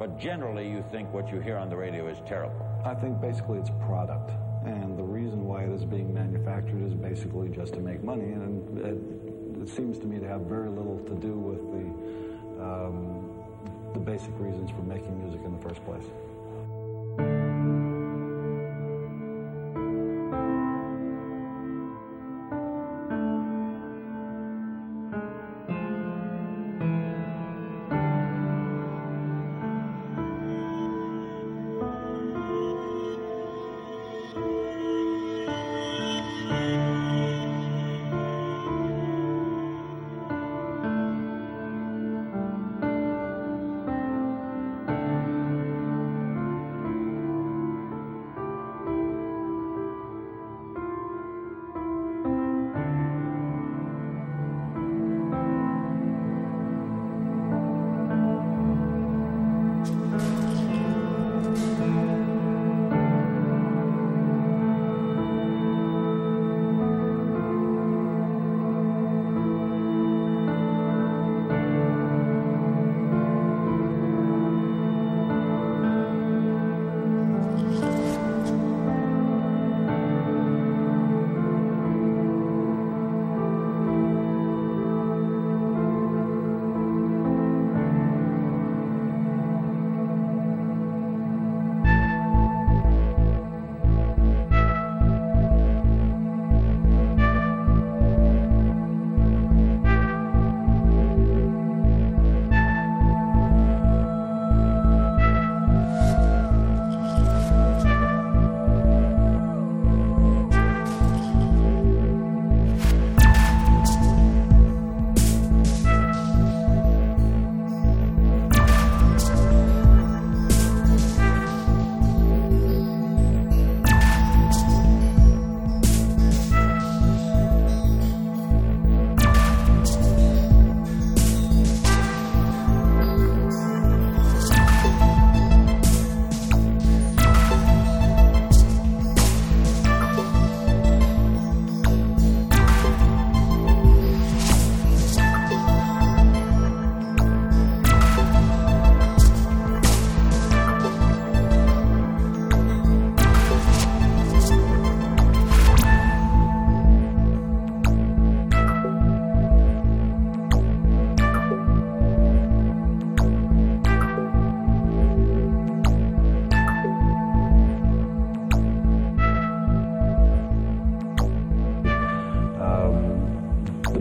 But generally, you think what you hear on the radio is terrible. I think basically it's product. And the reason why it is being manufactured is basically just to make money. And it, it seems to me to have very little to do with the, um, the basic reasons for making music in the first place.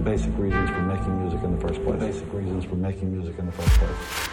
the basic reasons for making music in the first place. The basic reasons for making music in the first place.